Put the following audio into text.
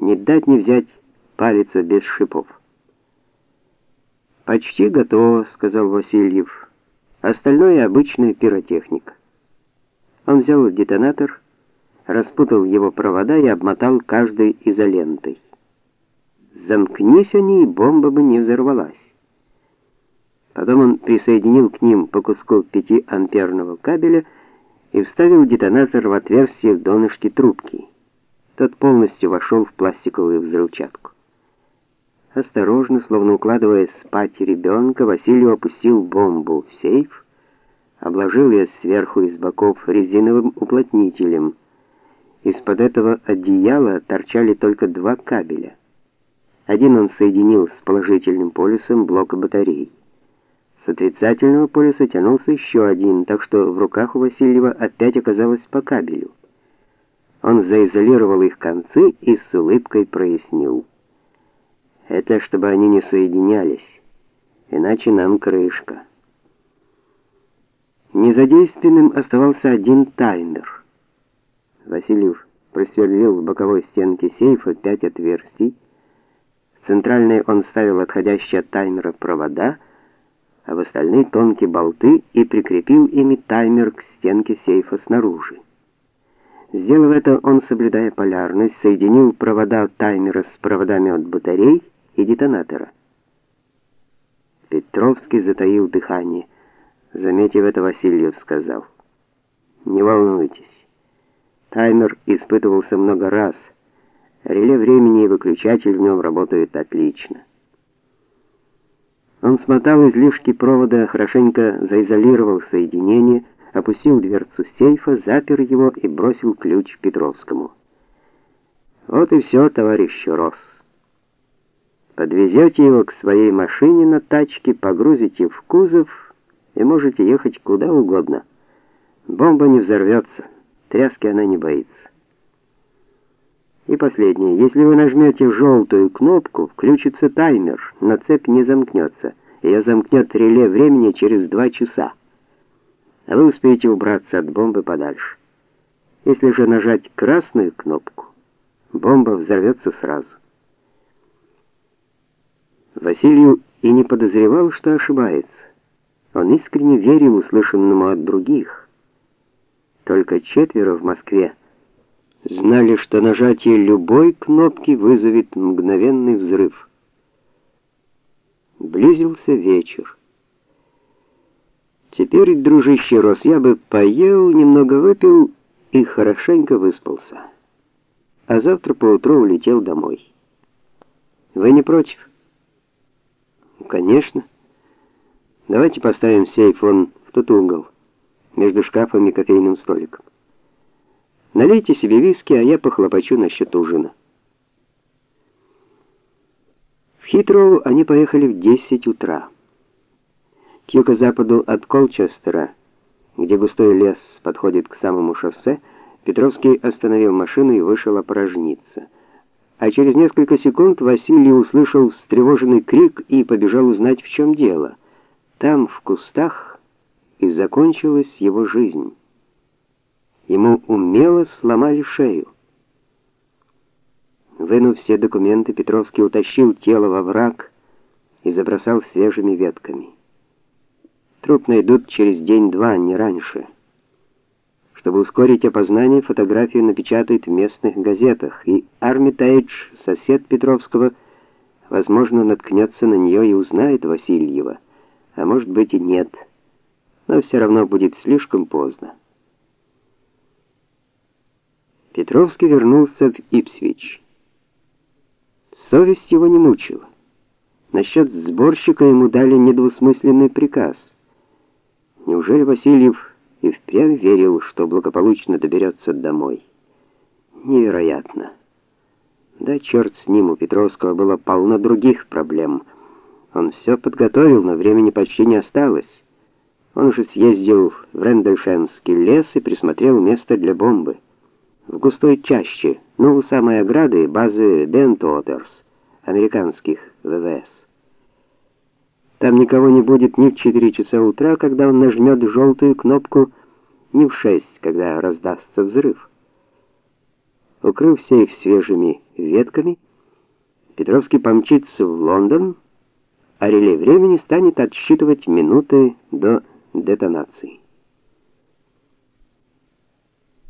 Не дать не взять палица без шипов. Почти готово, сказал Васильев. Остальное обычная пиротехника. Он взял детонатор, распутал его провода и обмотал каждой изолентой. Замкнись они, и бомба бы не взорвалась. Потом он присоединил к ним по куску 5-амперного кабеля и вставил детонатор в отверстие донышки трубки. Тот полностью вошел в пластиковую взрывчатку. Осторожно, словно укладывая спать ребенка, Василий опустил бомбу в сейф, обложил ее сверху и с боков резиновым уплотнителем. Из-под этого одеяла торчали только два кабеля. Один он соединил с положительным полюсом блока батареи. С отрицательного полюса тянулся еще один, так что в руках у Васильева опять оказалось по кабелю. Он заизолировал их концы и с улыбкой прояснил: "Это чтобы они не соединялись, иначе нам крышка". Незадействованным оставался один таймер. Васильев просверлил в боковой стенке сейфа пять отверстий. В центральной он ставил отходящие от таймера провода а в остальные тонкие болты и прикрепил ими таймер к стенке сейфа снаружи. Сделав это, он, соблюдая полярность, соединил провода таймера с проводами от батарей и детонатора. Петровский затаил дыхание. Заметив это, Васильев сказал: "Не волнуйтесь. Таймер испытывался много раз. Реле времени и выключатель в нем работают отлично". Он смотал излишки провода, хорошенько заизолировал соединение, опустил дверцу сейфа, запер его и бросил ключ Петровскому. Вот и все, товарищ Рос. Подвезете его к своей машине на тачке, погрузите в кузов и можете ехать куда угодно. Бомба не взорвется, тряски она не боится. И последнее. Если вы нажмете желтую кнопку, включится таймер, но цепь не замкнется. Ее замкнет реле времени через два часа. А вы успеете убраться от бомбы подальше. Если же нажать красную кнопку, бомба взорвется сразу. Василию и не подозревал, что ошибается. Он искренне верил услышанному от других. Только четверо в Москве знали, что нажатие любой кнопки вызовет мгновенный взрыв. Близился вечер. Теперь, дружище Рос, я бы поел, немного выпил и хорошенько выспался. А завтра поутру улетел домой. Вы не против? Конечно. Давайте поставим сейф вон в тот угол, между шкафом и кофейным столиком. Налейте себе виски, а я похлопочу насчет ужина. В Хитроу они поехали в 10 утра. К юго-западу от Колчестера, где густой лес подходит к самому шоссе, Петровский остановил машину и вышел опорожниться. А через несколько секунд Василий услышал встревоженный крик и побежал узнать, в чем дело. Там, в кустах, и закончилась его жизнь. Ему умело сломали шею. Вынув все документы, Петровский утащил тело во враг и забросал свежими ветками. Труп найдут через день-два, не раньше. Чтобы ускорить опознание, фотографию напечатают в местных газетах, и Армитейдж, сосед Петровского, возможно, наткнется на нее и узнает Васильева, а может быть и нет. Но все равно будет слишком поздно. Петровский вернулся в Ипсвич. Совесть его не мучила. Насчет сборщика ему дали недвусмысленный приказ. Неужели Васильев и впрямь верил, что благополучно доберется домой? Невероятно. Да черт с ним, у Петровского было полно других проблем. Он все подготовил, но времени почти не осталось. Он уже съездил в Рендельшенский лес и присмотрел место для бомбы в густой чаще, ну, у самой ограды базы Бентотерс, американских ВВС. Там никого не будет ни в 4 часа утра, когда он нажмет желтую кнопку, ни в 6, когда раздастся взрыв. Укрыв сейф свежими ветками, Петровский помчится в Лондон, а реле времени станет отсчитывать минуты до детонации.